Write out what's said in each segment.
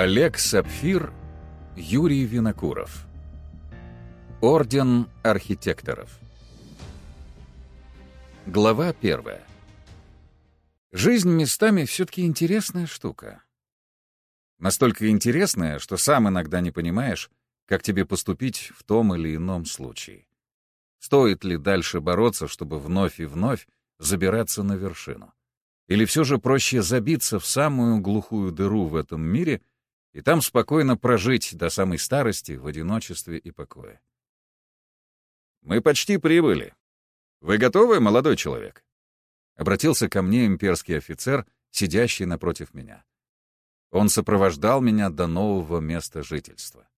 Олег Сапфир, Юрий Винокуров. Орден архитекторов. Глава первая. Жизнь местами все-таки интересная штука. Настолько интересная, что сам иногда не понимаешь, как тебе поступить в том или ином случае. Стоит ли дальше бороться, чтобы вновь и вновь забираться на вершину? Или все же проще забиться в самую глухую дыру в этом мире и там спокойно прожить до самой старости в одиночестве и покое? «Мы почти прибыли. Вы готовы, молодой человек?» Обратился ко мне имперский офицер, сидящий напротив меня. Он сопровождал меня до нового места жительства.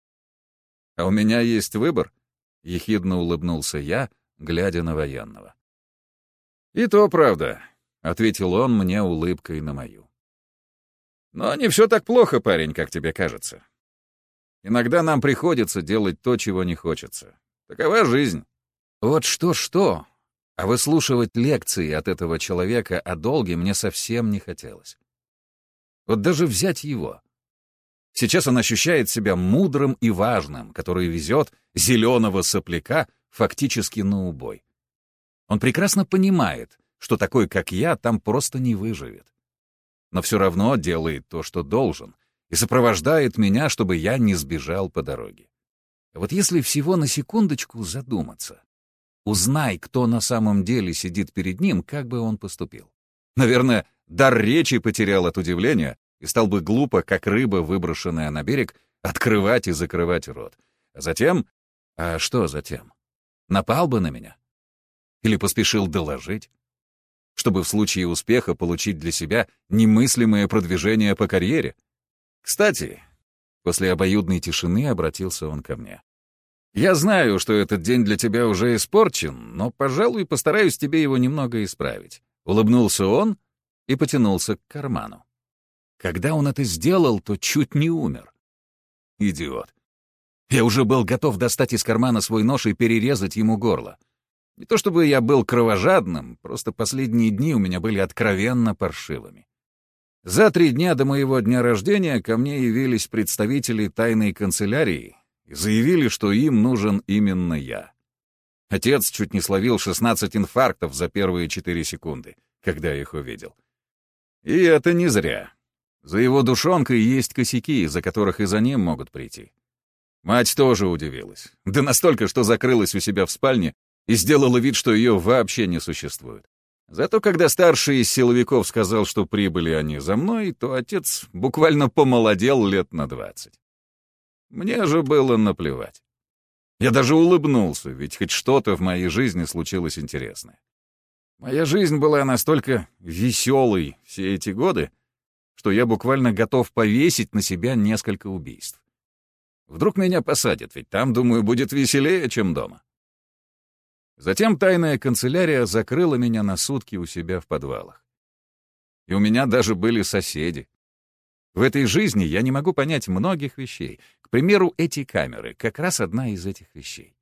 «А у меня есть выбор», — ехидно улыбнулся я, глядя на военного. «И то правда», — ответил он мне улыбкой на мою. «Но не все так плохо, парень, как тебе кажется. Иногда нам приходится делать то, чего не хочется. Такова жизнь». Вот что-что, а выслушивать лекции от этого человека о долге мне совсем не хотелось. Вот даже взять его. Сейчас он ощущает себя мудрым и важным, который везет зеленого сопляка фактически на убой. Он прекрасно понимает, что такой, как я, там просто не выживет. Но все равно делает то, что должен, и сопровождает меня, чтобы я не сбежал по дороге. Вот если всего на секундочку задуматься, узнай, кто на самом деле сидит перед ним, как бы он поступил. Наверное, дар речи потерял от удивления и стал бы глупо, как рыба, выброшенная на берег, открывать и закрывать рот. А затем... А что затем? Напал бы на меня? Или поспешил доложить? Чтобы в случае успеха получить для себя немыслимое продвижение по карьере? Кстати, после обоюдной тишины обратился он ко мне. «Я знаю, что этот день для тебя уже испорчен, но, пожалуй, постараюсь тебе его немного исправить». Улыбнулся он и потянулся к карману. Когда он это сделал, то чуть не умер. Идиот. Я уже был готов достать из кармана свой нож и перерезать ему горло. Не то чтобы я был кровожадным, просто последние дни у меня были откровенно паршивыми. За три дня до моего дня рождения ко мне явились представители тайной канцелярии и заявили, что им нужен именно я. Отец чуть не словил 16 инфарктов за первые 4 секунды, когда их увидел. И это не зря. За его душонкой есть косяки, за которых и за ним могут прийти. Мать тоже удивилась. Да настолько, что закрылась у себя в спальне и сделала вид, что ее вообще не существует. Зато когда старший из силовиков сказал, что прибыли они за мной, то отец буквально помолодел лет на двадцать. Мне же было наплевать. Я даже улыбнулся, ведь хоть что-то в моей жизни случилось интересное. Моя жизнь была настолько веселой все эти годы, что я буквально готов повесить на себя несколько убийств. Вдруг меня посадят, ведь там, думаю, будет веселее, чем дома. Затем тайная канцелярия закрыла меня на сутки у себя в подвалах. И у меня даже были соседи. В этой жизни я не могу понять многих вещей. К примеру, эти камеры — как раз одна из этих вещей.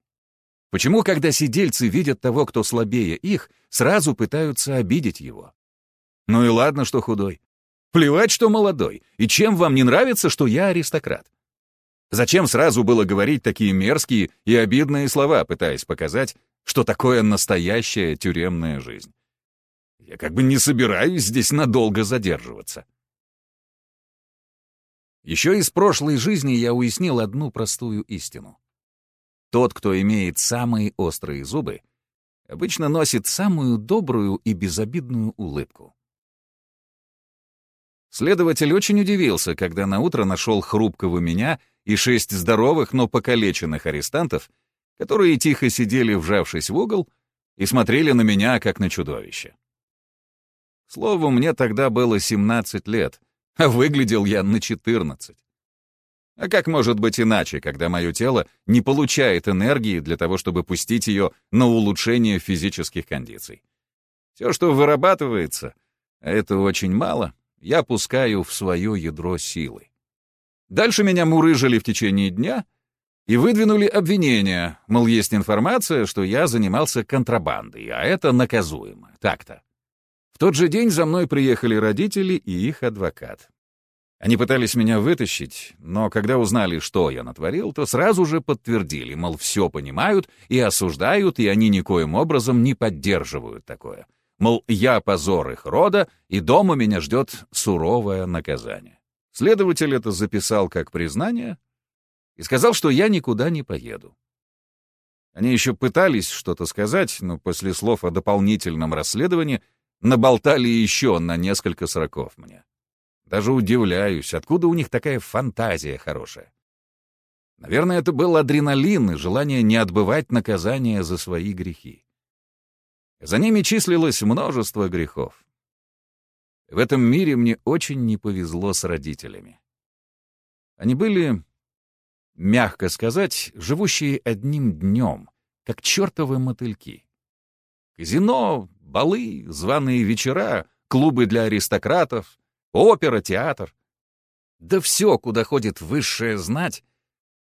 Почему, когда сидельцы видят того, кто слабее их, сразу пытаются обидеть его? Ну и ладно, что худой. Плевать, что молодой. И чем вам не нравится, что я аристократ? Зачем сразу было говорить такие мерзкие и обидные слова, пытаясь показать, что такое настоящая тюремная жизнь? Я как бы не собираюсь здесь надолго задерживаться. Еще из прошлой жизни я уяснил одну простую истину. Тот, кто имеет самые острые зубы, обычно носит самую добрую и безобидную улыбку. Следователь очень удивился, когда наутро нашел хрупкого меня и шесть здоровых, но покалеченных арестантов, которые тихо сидели, вжавшись в угол, и смотрели на меня, как на чудовище. Слову, мне тогда было 17 лет, а выглядел я на 14. А как может быть иначе, когда мое тело не получает энергии для того, чтобы пустить ее на улучшение физических кондиций? Все, что вырабатывается, а это очень мало, я пускаю в свое ядро силы. Дальше меня мурыжили в течение дня и выдвинули обвинения, мол, есть информация, что я занимался контрабандой, а это наказуемо. Так-то. В тот же день за мной приехали родители и их адвокат. Они пытались меня вытащить, но когда узнали, что я натворил, то сразу же подтвердили, мол, все понимают и осуждают, и они никоим образом не поддерживают такое. Мол, я позор их рода, и дома меня ждет суровое наказание. Следователь это записал как признание и сказал, что я никуда не поеду. Они еще пытались что-то сказать, но после слов о дополнительном расследовании наболтали еще на несколько сроков мне. Даже удивляюсь, откуда у них такая фантазия хорошая. Наверное, это был адреналин и желание не отбывать наказание за свои грехи. За ними числилось множество грехов. В этом мире мне очень не повезло с родителями. Они были, мягко сказать, живущие одним днем, как чертовы мотыльки. Казино, балы, званые вечера, клубы для аристократов, опера, театр. Да все, куда ходит высшая знать,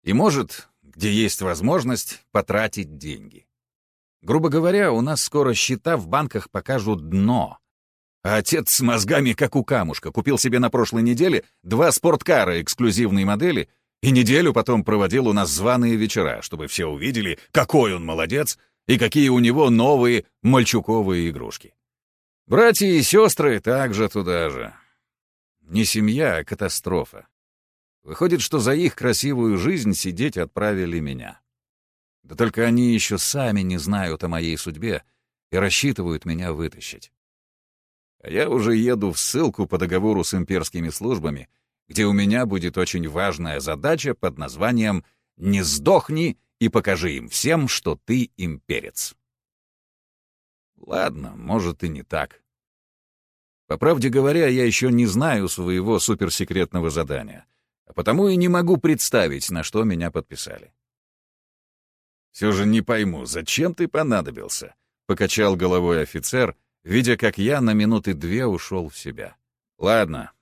и может, где есть возможность, потратить деньги. Грубо говоря, у нас скоро счета в банках покажут дно. А отец с мозгами, как у камушка, купил себе на прошлой неделе два спорткара эксклюзивной модели и неделю потом проводил у нас званые вечера, чтобы все увидели, какой он молодец и какие у него новые мальчуковые игрушки. Братья и сестры также туда же. Не семья, а катастрофа. Выходит, что за их красивую жизнь сидеть отправили меня. Да только они еще сами не знают о моей судьбе и рассчитывают меня вытащить. А я уже еду в ссылку по договору с имперскими службами, где у меня будет очень важная задача под названием «Не сдохни и покажи им всем, что ты имперец». Ладно, может и не так. По правде говоря, я еще не знаю своего суперсекретного задания, а потому и не могу представить, на что меня подписали. «Все же не пойму, зачем ты понадобился?» — покачал головой офицер, видя, как я на минуты две ушел в себя. «Ладно,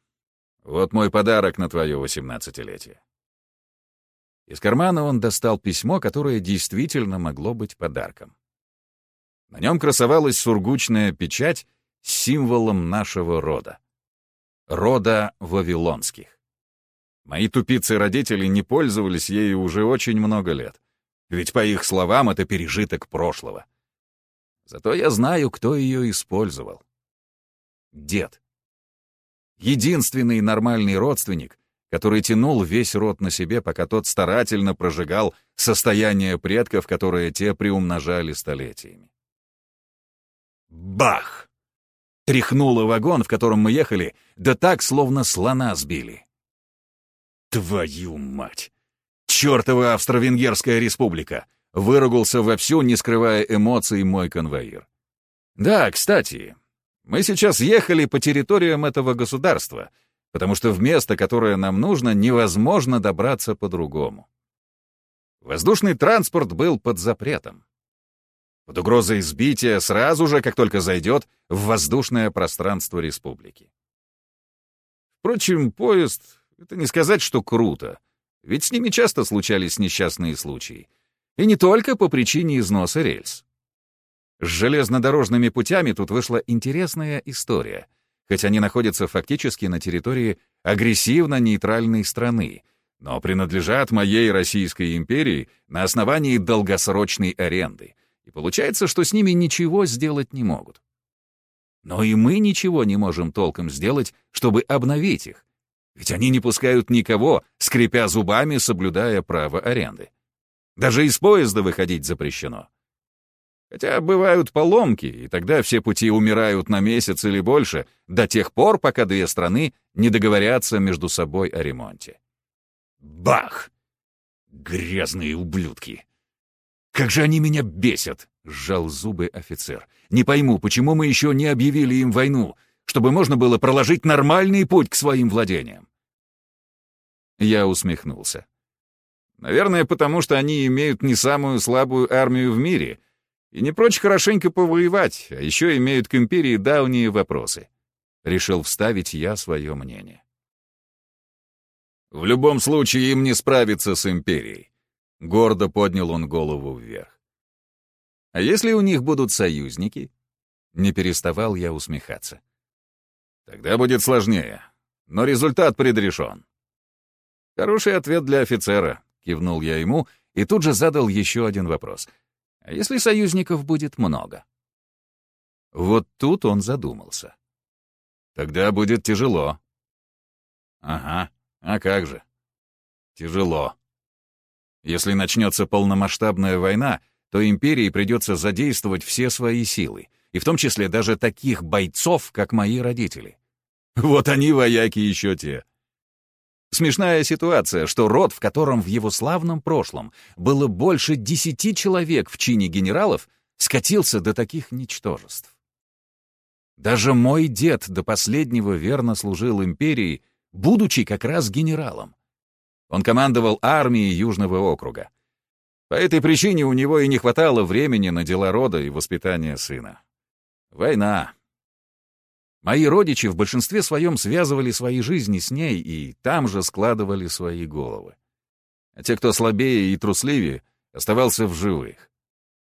вот мой подарок на твое восемнадцатилетие». Из кармана он достал письмо, которое действительно могло быть подарком. На нем красовалась сургучная печать символом нашего рода. Рода Вавилонских. Мои тупицы-родители не пользовались ею уже очень много лет. Ведь, по их словам, это пережиток прошлого. Зато я знаю, кто ее использовал. Дед. Единственный нормальный родственник, который тянул весь род на себе, пока тот старательно прожигал состояние предков, которые те приумножали столетиями. Бах! Тряхнуло вагон, в котором мы ехали, да так, словно слона сбили. Твою мать! Чёртова Австро-Венгерская республика! Выругался вовсю, не скрывая эмоций, мой конвоир. Да, кстати, мы сейчас ехали по территориям этого государства, потому что в место, которое нам нужно, невозможно добраться по-другому. Воздушный транспорт был под запретом под угрозой сбития сразу же, как только зайдет в воздушное пространство республики. Впрочем, поезд — это не сказать, что круто, ведь с ними часто случались несчастные случаи. И не только по причине износа рельс. С железнодорожными путями тут вышла интересная история, хоть они находятся фактически на территории агрессивно-нейтральной страны, но принадлежат моей Российской империи на основании долгосрочной аренды — и получается, что с ними ничего сделать не могут. Но и мы ничего не можем толком сделать, чтобы обновить их. Ведь они не пускают никого, скрипя зубами, соблюдая право аренды. Даже из поезда выходить запрещено. Хотя бывают поломки, и тогда все пути умирают на месяц или больше, до тех пор, пока две страны не договорятся между собой о ремонте. Бах! Грязные ублюдки! «Как же они меня бесят!» — сжал зубы офицер. «Не пойму, почему мы еще не объявили им войну, чтобы можно было проложить нормальный путь к своим владениям?» Я усмехнулся. «Наверное, потому что они имеют не самую слабую армию в мире и не прочь хорошенько повоевать, а еще имеют к империи давние вопросы». Решил вставить я свое мнение. «В любом случае им не справиться с империей. Гордо поднял он голову вверх. А если у них будут союзники? Не переставал я усмехаться. Тогда будет сложнее. но результат предрешен. Хороший ответ для офицера, кивнул я ему и тут же задал еще один вопрос. Если союзников будет много? Вот тут он задумался. Тогда будет тяжело. Ага, а как же? Тяжело. Если начнется полномасштабная война, то империи придется задействовать все свои силы, и в том числе даже таких бойцов, как мои родители. Вот они вояки еще те. Смешная ситуация, что род, в котором в его славном прошлом было больше десяти человек в чине генералов, скатился до таких ничтожеств. Даже мой дед до последнего верно служил империи, будучи как раз генералом. Он командовал армией Южного округа. По этой причине у него и не хватало времени на дела рода и воспитание сына. Война. Мои родичи в большинстве своем связывали свои жизни с ней и там же складывали свои головы. А те, кто слабее и трусливее, оставался в живых.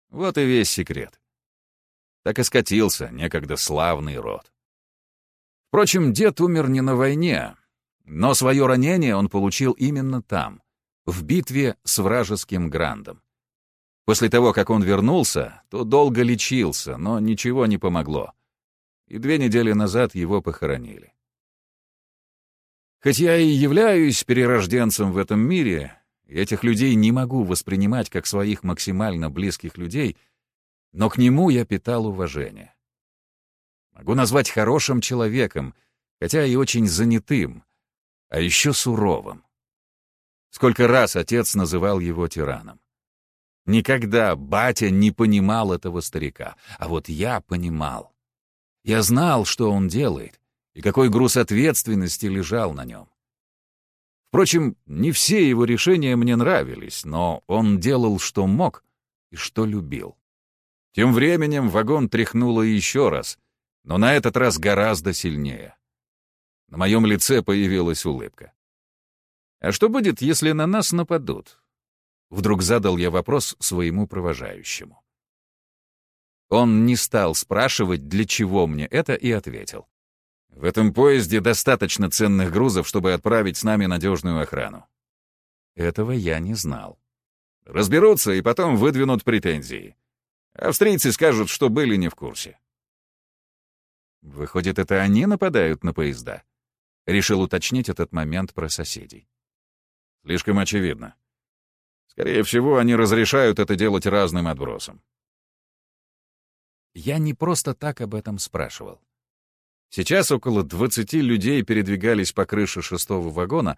Вот и весь секрет. Так и скатился некогда славный род. Впрочем, дед умер не на войне, но свое ранение он получил именно там, в битве с вражеским Грандом. После того, как он вернулся, то долго лечился, но ничего не помогло. И две недели назад его похоронили. Хоть я и являюсь перерожденцем в этом мире, этих людей не могу воспринимать как своих максимально близких людей, но к нему я питал уважение. Могу назвать хорошим человеком, хотя и очень занятым, а еще суровым. Сколько раз отец называл его тираном. Никогда батя не понимал этого старика, а вот я понимал. Я знал, что он делает, и какой груз ответственности лежал на нем. Впрочем, не все его решения мне нравились, но он делал, что мог и что любил. Тем временем вагон тряхнуло еще раз, но на этот раз гораздо сильнее. На моем лице появилась улыбка. «А что будет, если на нас нападут?» Вдруг задал я вопрос своему провожающему. Он не стал спрашивать, для чего мне это, и ответил. «В этом поезде достаточно ценных грузов, чтобы отправить с нами надежную охрану». Этого я не знал. Разберутся и потом выдвинут претензии. Австрийцы скажут, что были не в курсе. Выходит, это они нападают на поезда? Решил уточнить этот момент про соседей. Слишком очевидно. Скорее всего, они разрешают это делать разным отбросам. Я не просто так об этом спрашивал. Сейчас около 20 людей передвигались по крыше шестого вагона,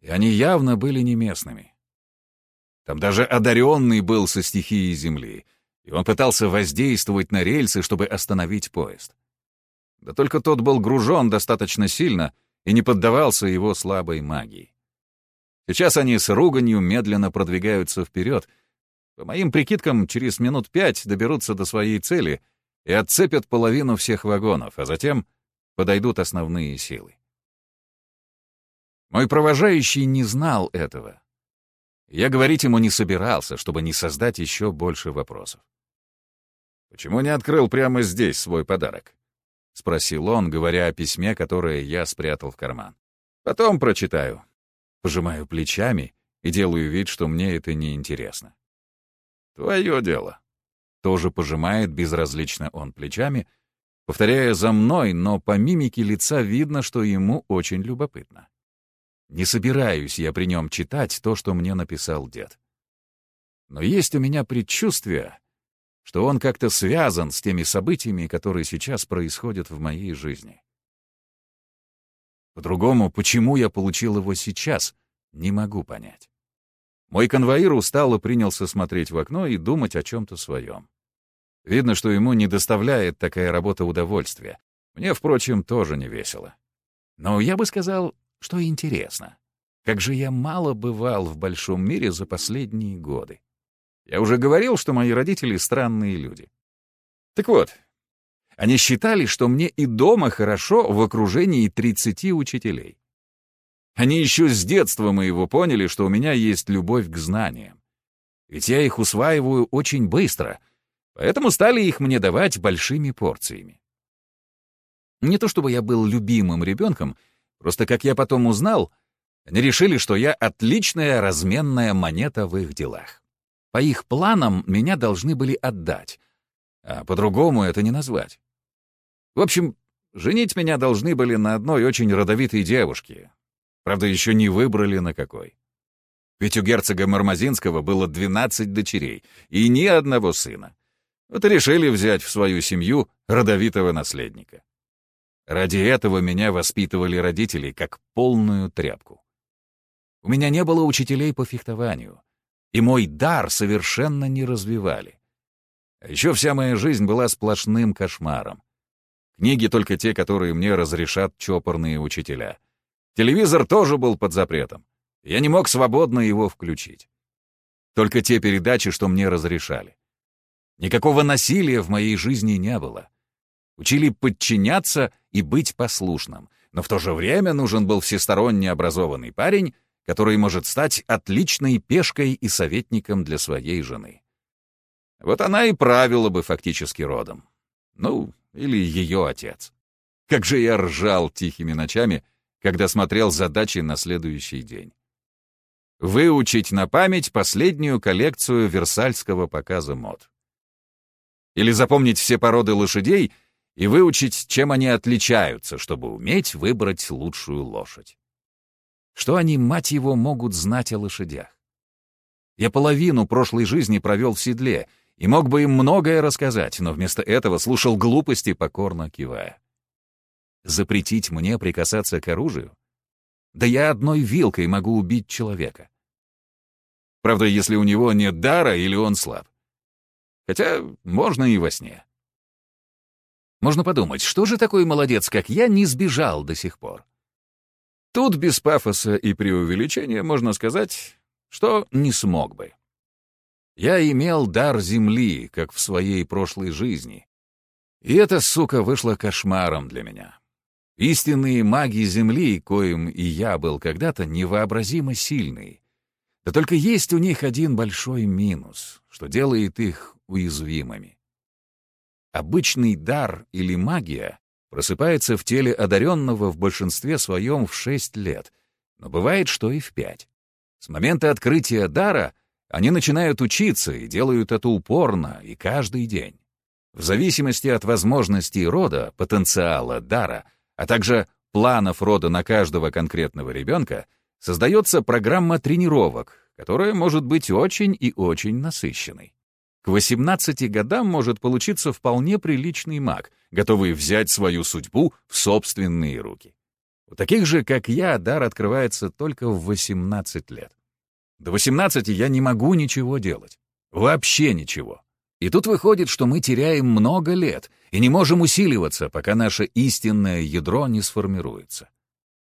и они явно были не местными. Там даже одаренный был со стихией земли, и он пытался воздействовать на рельсы, чтобы остановить поезд. Да только тот был гружен достаточно сильно — и не поддавался его слабой магии. Сейчас они с руганью медленно продвигаются вперед. По моим прикидкам, через минут пять доберутся до своей цели и отцепят половину всех вагонов, а затем подойдут основные силы. Мой провожающий не знал этого. Я говорить ему не собирался, чтобы не создать еще больше вопросов. Почему не открыл прямо здесь свой подарок? — спросил он, говоря о письме, которое я спрятал в карман. «Потом прочитаю». Пожимаю плечами и делаю вид, что мне это не интересно. «Твое дело». Тоже пожимает безразлично он плечами, повторяя за мной, но по мимике лица видно, что ему очень любопытно. Не собираюсь я при нем читать то, что мне написал дед. Но есть у меня предчувствие, что он как-то связан с теми событиями, которые сейчас происходят в моей жизни. По-другому, почему я получил его сейчас, не могу понять. Мой конвоир устало принялся смотреть в окно и думать о чем-то своем. Видно, что ему не доставляет такая работа удовольствия. Мне, впрочем, тоже не весело. Но я бы сказал, что интересно. Как же я мало бывал в большом мире за последние годы. Я уже говорил, что мои родители странные люди. Так вот, они считали, что мне и дома хорошо в окружении 30 учителей. Они еще с детства моего поняли, что у меня есть любовь к знаниям. Ведь я их усваиваю очень быстро, поэтому стали их мне давать большими порциями. Не то чтобы я был любимым ребенком, Просто, как я потом узнал, они решили, что я отличная разменная монета в их делах. По их планам меня должны были отдать, а по-другому это не назвать. В общем, женить меня должны были на одной очень родовитой девушке. Правда, еще не выбрали на какой. Ведь у герцога Мармазинского было 12 дочерей и ни одного сына. Вот и решили взять в свою семью родовитого наследника. Ради этого меня воспитывали родители как полную тряпку. У меня не было учителей по фехтованию, и мой дар совершенно не развивали. А еще вся моя жизнь была сплошным кошмаром. Книги только те, которые мне разрешат чопорные учителя. Телевизор тоже был под запретом. Я не мог свободно его включить. Только те передачи, что мне разрешали. Никакого насилия в моей жизни не было. Учили подчиняться и быть послушным, но в то же время нужен был всесторонне образованный парень, который может стать отличной пешкой и советником для своей жены. Вот она и правила бы фактически родом. Ну, или ее отец. Как же я ржал тихими ночами, когда смотрел задачи на следующий день. Выучить на память последнюю коллекцию Версальского показа мод. Или запомнить все породы лошадей и выучить, чем они отличаются, чтобы уметь выбрать лучшую лошадь. Что они, мать его, могут знать о лошадях? Я половину прошлой жизни провел в седле и мог бы им многое рассказать, но вместо этого слушал глупости, покорно кивая. Запретить мне прикасаться к оружию? Да я одной вилкой могу убить человека. Правда, если у него нет дара или он слаб. Хотя можно и во сне. Можно подумать, что же такой молодец, как я, не сбежал до сих пор? Тут без пафоса и преувеличения можно сказать, что не смог бы. Я имел дар земли, как в своей прошлой жизни. И эта сука вышла кошмаром для меня. Истинные маги земли, коим и я был когда-то, невообразимо сильные. Да только есть у них один большой минус, что делает их уязвимыми. Обычный дар или магия просыпается в теле одаренного в большинстве своем в 6 лет, но бывает, что и в 5. С момента открытия дара они начинают учиться и делают это упорно и каждый день. В зависимости от возможностей рода, потенциала дара, а также планов рода на каждого конкретного ребенка, создается программа тренировок, которая может быть очень и очень насыщенной. К 18 годам может получиться вполне приличный маг, готовый взять свою судьбу в собственные руки. У таких же, как я, дар открывается только в 18 лет. До 18 я не могу ничего делать. Вообще ничего. И тут выходит, что мы теряем много лет и не можем усиливаться, пока наше истинное ядро не сформируется.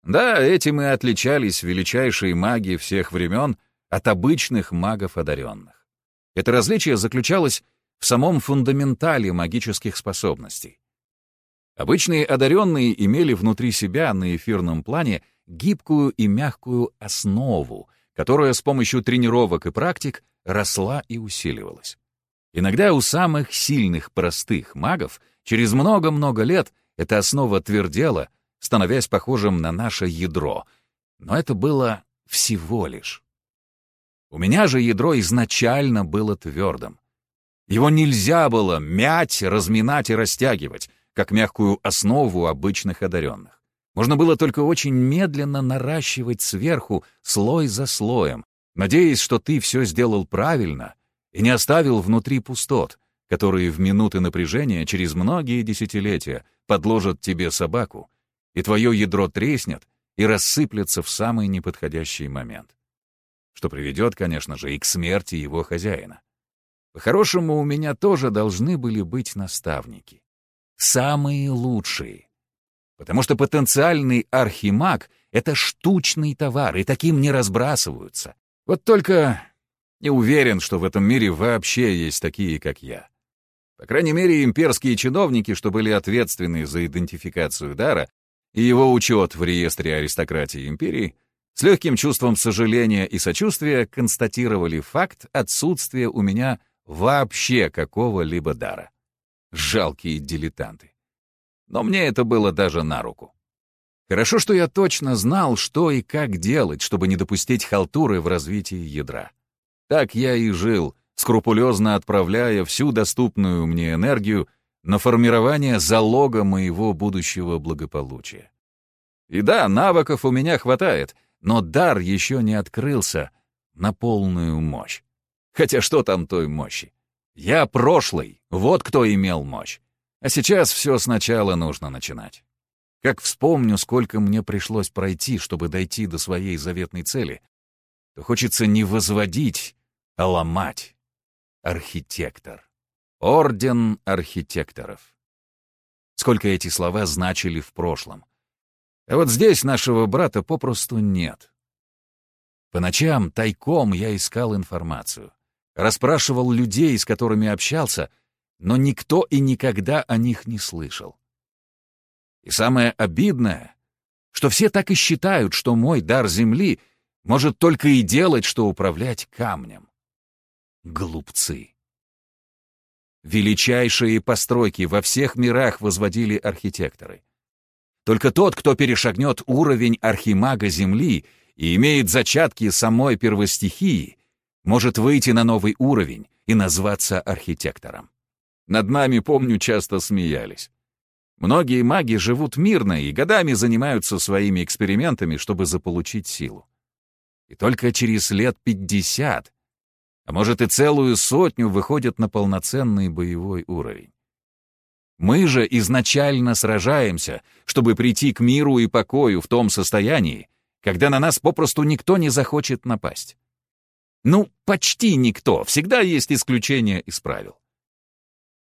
Да, этим и отличались величайшие маги всех времен от обычных магов одаренных. Это различие заключалось в самом фундаментале магических способностей. Обычные одаренные имели внутри себя на эфирном плане гибкую и мягкую основу, которая с помощью тренировок и практик росла и усиливалась. Иногда у самых сильных простых магов через много-много лет эта основа твердела, становясь похожим на наше ядро, но это было всего лишь. У меня же ядро изначально было твердым. Его нельзя было мять, разминать и растягивать, как мягкую основу обычных одаренных. Можно было только очень медленно наращивать сверху слой за слоем, надеясь, что ты все сделал правильно и не оставил внутри пустот, которые в минуты напряжения через многие десятилетия подложат тебе собаку, и твое ядро треснет и рассыплется в самый неподходящий момент. Что приведет, конечно же, и к смерти его хозяина. По-хорошему, у меня тоже должны были быть наставники самые лучшие. Потому что потенциальный архимаг — это штучный товар, и таким не разбрасываются. Вот только не уверен, что в этом мире вообще есть такие, как я. По крайней мере, имперские чиновники, что были ответственны за идентификацию дара и его учет в реестре аристократии империи, с легким чувством сожаления и сочувствия констатировали факт отсутствия у меня вообще какого-либо дара. Жалкие дилетанты. Но мне это было даже на руку. Хорошо, что я точно знал, что и как делать, чтобы не допустить халтуры в развитии ядра. Так я и жил, скрупулезно отправляя всю доступную мне энергию на формирование залога моего будущего благополучия. И да, навыков у меня хватает, но дар еще не открылся на полную мощь. Хотя что там той мощи? Я прошлый, вот кто имел мощь. А сейчас все сначала нужно начинать. Как вспомню, сколько мне пришлось пройти, чтобы дойти до своей заветной цели, то хочется не возводить, ломать. Архитектор. Орден архитекторов. Сколько эти слова значили в прошлом. А вот здесь нашего брата попросту нет. По ночам тайком я искал информацию. Расспрашивал людей, с которыми общался, но никто и никогда о них не слышал. И самое обидное, что все так и считают, что мой дар земли может только и делать, что управлять камнем. Глупцы. Величайшие постройки во всех мирах возводили архитекторы. Только тот, кто перешагнет уровень архимага Земли и имеет зачатки самой первостихии, может выйти на новый уровень и назваться архитектором. Над нами, помню, часто смеялись. Многие маги живут мирно и годами занимаются своими экспериментами, чтобы заполучить силу. И только через лет пятьдесят, а может и целую сотню, выходят на полноценный боевой уровень. Мы же изначально сражаемся, чтобы прийти к миру и покою в том состоянии, когда на нас попросту никто не захочет напасть. Ну, почти никто, всегда есть исключения из правил.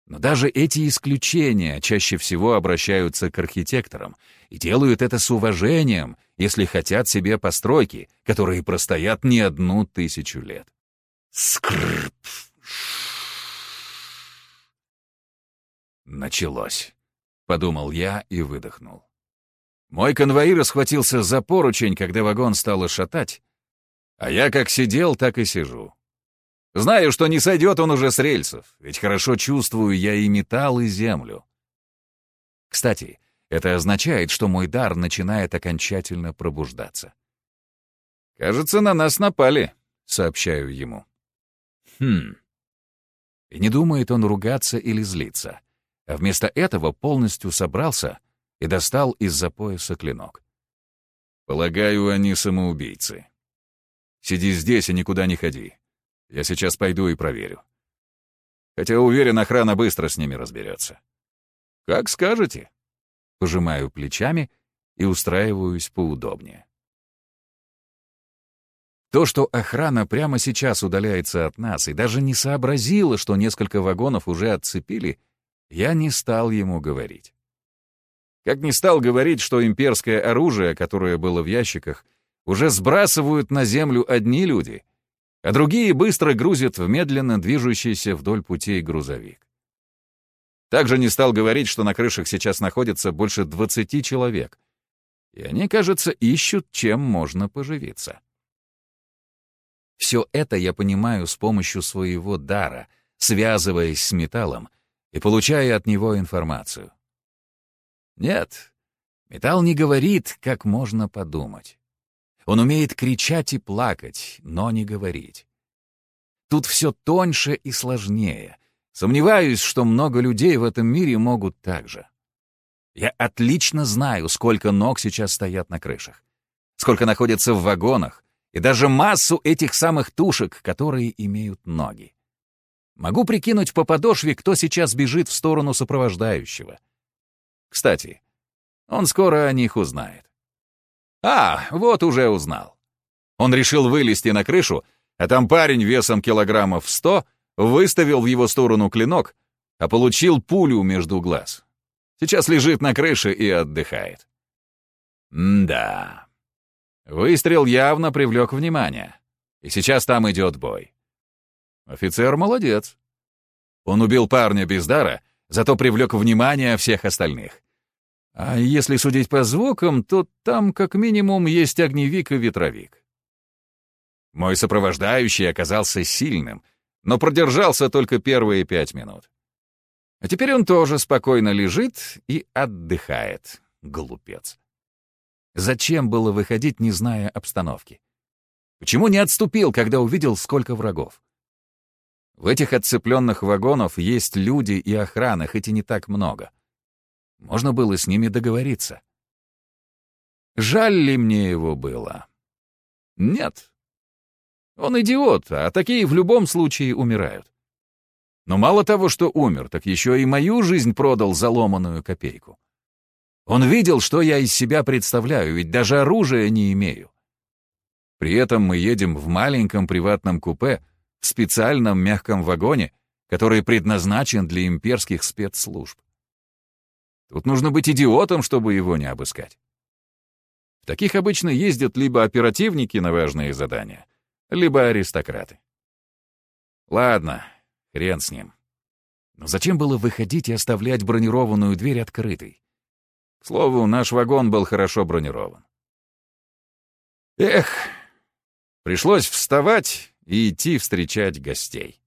Но даже эти исключения чаще всего обращаются к архитекторам и делают это с уважением, если хотят себе постройки, которые простоят не одну тысячу лет. Скрп. Началось, — подумал я и выдохнул. Мой конвоир схватился за поручень, когда вагон стало шатать, а я как сидел, так и сижу. Знаю, что не сойдет он уже с рельсов, ведь хорошо чувствую я и металл, и землю. Кстати, это означает, что мой дар начинает окончательно пробуждаться. «Кажется, на нас напали», — сообщаю ему. «Хм». И не думает он ругаться или злиться, а вместо этого полностью собрался и достал из-за пояса клинок. «Полагаю, они самоубийцы. Сиди здесь и никуда не ходи. Я сейчас пойду и проверю. Хотя уверен, охрана быстро с ними разберется. Как скажете. Пожимаю плечами и устраиваюсь поудобнее. То, что охрана прямо сейчас удаляется от нас и даже не сообразила, что несколько вагонов уже отцепили, я не стал ему говорить. Как не стал говорить, что имперское оружие, которое было в ящиках, уже сбрасывают на землю одни люди — а другие быстро грузят в медленно движущийся вдоль путей грузовик. Также не стал говорить, что на крышах сейчас находится больше 20 человек, и они, кажется, ищут, чем можно поживиться. Все это я понимаю с помощью своего дара, связываясь с металлом и получая от него информацию. Нет, металл не говорит, как можно подумать. Он умеет кричать и плакать, но не говорить. Тут все тоньше и сложнее. Сомневаюсь, что много людей в этом мире могут так же. Я отлично знаю, сколько ног сейчас стоят на крышах, сколько находятся в вагонах, и даже массу этих самых тушек, которые имеют ноги. Могу прикинуть по подошве, кто сейчас бежит в сторону сопровождающего. Кстати, он скоро о них узнает. А, вот уже узнал. Он решил вылезти на крышу, а там парень весом килограммов сто выставил в его сторону клинок, а получил пулю между глаз. Сейчас лежит на крыше и отдыхает. М-да. Выстрел явно привлек внимание. И сейчас там идет бой. Офицер молодец. Он убил парня без дара, зато привлек внимание всех остальных. А если судить по звукам, то там как минимум есть огневик и ветровик. Мой сопровождающий оказался сильным, но продержался только первые пять минут. А теперь он тоже спокойно лежит и отдыхает, глупец. Зачем было выходить, не зная обстановки? Почему не отступил, когда увидел, сколько врагов? В этих отцепленных вагонов есть люди и охрана, хоть и не так много. Можно было с ними договориться. Жаль ли мне его было? Нет. Он идиот, а такие в любом случае умирают. Но мало того, что умер, так еще и мою жизнь продал за ломаную копейку. Он видел, что я из себя представляю, ведь даже оружия не имею. При этом мы едем в маленьком приватном купе, в специальном мягком вагоне, который предназначен для имперских спецслужб. Тут нужно быть идиотом, чтобы его не обыскать. В таких обычно ездят либо оперативники на важные задания, либо аристократы. Ладно, хрен с ним. Но зачем было выходить и оставлять бронированную дверь открытой? Слову, наш вагон был хорошо бронирован. Эх, пришлось вставать и идти встречать гостей.